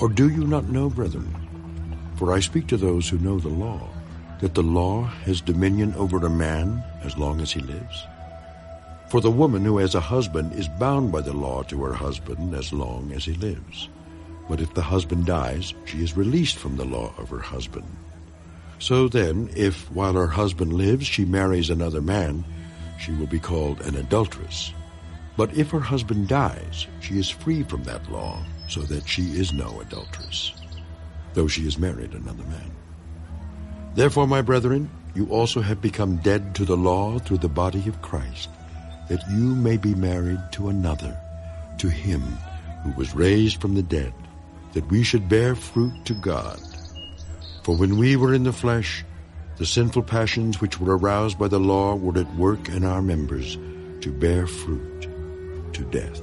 Or do you not know, brethren? For I speak to those who know the law, that the law has dominion over a man as long as he lives. For the woman who has a husband is bound by the law to her husband as long as he lives. But if the husband dies, she is released from the law of her husband. So then, if while her husband lives she marries another man, she will be called an adulteress. But if her husband dies, she is free from that law, so that she is no adulteress, though she has married another man. Therefore, my brethren, you also have become dead to the law through the body of Christ, that you may be married to another, to him who was raised from the dead, that we should bear fruit to God. For when we were in the flesh, the sinful passions which were aroused by the law were at work in our members to bear fruit to death.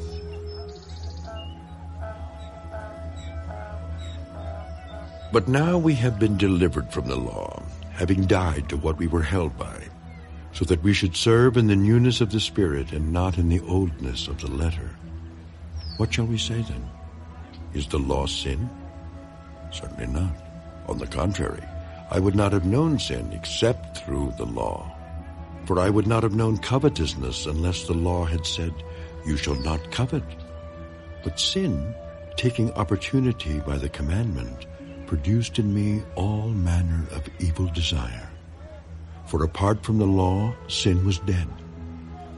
But now we have been delivered from the law, having died to what we were held by, so that we should serve in the newness of the Spirit and not in the oldness of the letter. What shall we say then? Is the law sin? Certainly not. On the contrary, I would not have known sin except through the law. For I would not have known covetousness unless the law had said, You shall not covet. But sin, taking opportunity by the commandment, produced in me all manner of evil desire. For apart from the law, sin was dead.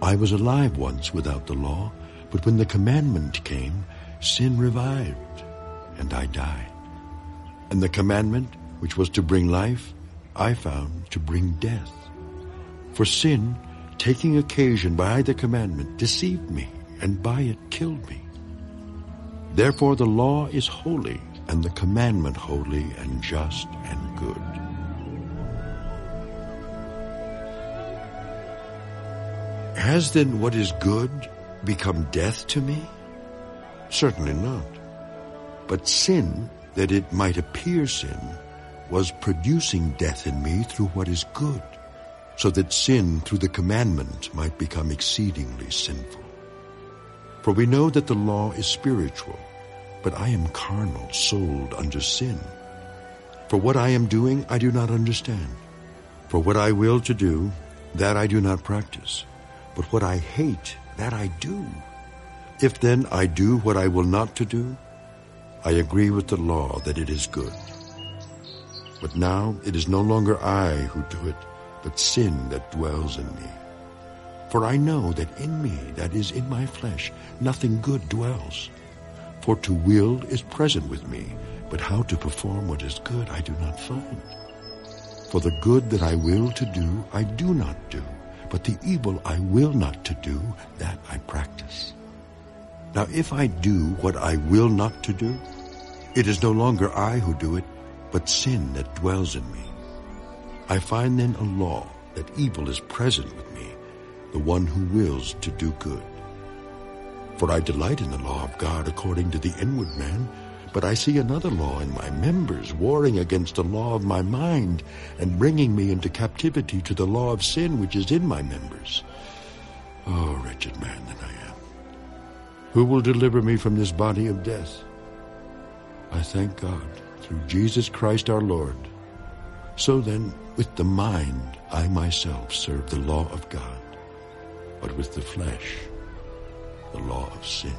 I was alive once without the law, but when the commandment came, sin revived, and I died. And the commandment, which was to bring life, I found to bring death. For sin, taking occasion by the commandment, deceived me, and by it killed me. Therefore the law is holy, and the commandment holy and just and good. Has then what is good become death to me? Certainly not. But sin, that it might appear sin, was producing death in me through what is good, so that sin through the commandment might become exceedingly sinful. For we know that the law is spiritual, but I am carnal, sold under sin. For what I am doing, I do not understand. For what I will to do, that I do not practice. But what I hate, that I do. If then I do what I will not to do, I agree with the law that it is good. But now it is no longer I who do it, but sin that dwells in me. For I know that in me, that is in my flesh, nothing good dwells. For to will is present with me, but how to perform what is good I do not find. For the good that I will to do, I do not do, but the evil I will not to do, that I practice. Now if I do what I will not to do, it is no longer I who do it, but sin that dwells in me. I find then a law that evil is present with me, the one who wills to do good. For I delight in the law of God according to the inward man, but I see another law in my members, warring against the law of my mind, and bringing me into captivity to the law of sin which is in my members. Oh, wretched man that I am! Who will deliver me from this body of death? I thank God through Jesus Christ our Lord. So then, with the mind, I myself serve the law of God, but with the flesh, the law of sin.